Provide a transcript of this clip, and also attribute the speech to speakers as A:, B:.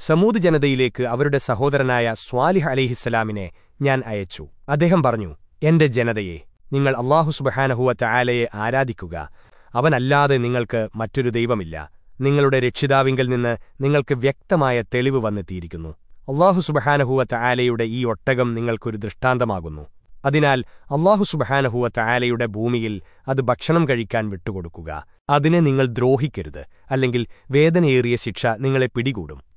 A: സമൂത് ജനതയിലേക്ക് അവരുടെ സഹോദരനായ സ്വാലിഹ് അലിഹിസ്സലാമിനെ ഞാൻ അയച്ചു. അദ്ദേഹം പറഞ്ഞു എന്റെ ജനതയെ നിങ്ങൾ അള്ളാഹു സുബഹാനഹുവറ്റ ആലയെ ആരാധിക്കുക. അവനല്ലാതെ നിങ്ങൾക്ക് മറ്റൊരു ദൈവമില്ല. നിങ്ങളുടെ രക്ഷിതാവിങ്കിൽ നിന്ന് നിങ്ങൾക്ക് വ്യക്തമായ തെളിവ് വന്നെത്തിയിരിക്കുന്നു. അള്ളാഹു സുബഹാനഹുവറ്റ ആലയുടെ ഈ ഒട്ടകം നിങ്ങൾക്കൊരു ദൃഷ്ടാന്തമാകുന്നു. അതിനാൽ അള്ളാഹു സുബഹാനഹുവറ്റ ആലയുടെ ഭൂമിയിൽ അത് ഭക്ഷണം കഴിക്കാൻ വിട്ടുകൊടുക്കുക. അതിനെ നിങ്ങൾ ദ്രോഹിക്കരുത്. അല്ലെങ്കിൽ വേദനയേറിയ ശിക്ഷ നിങ്ങളെ പിടികൂടും.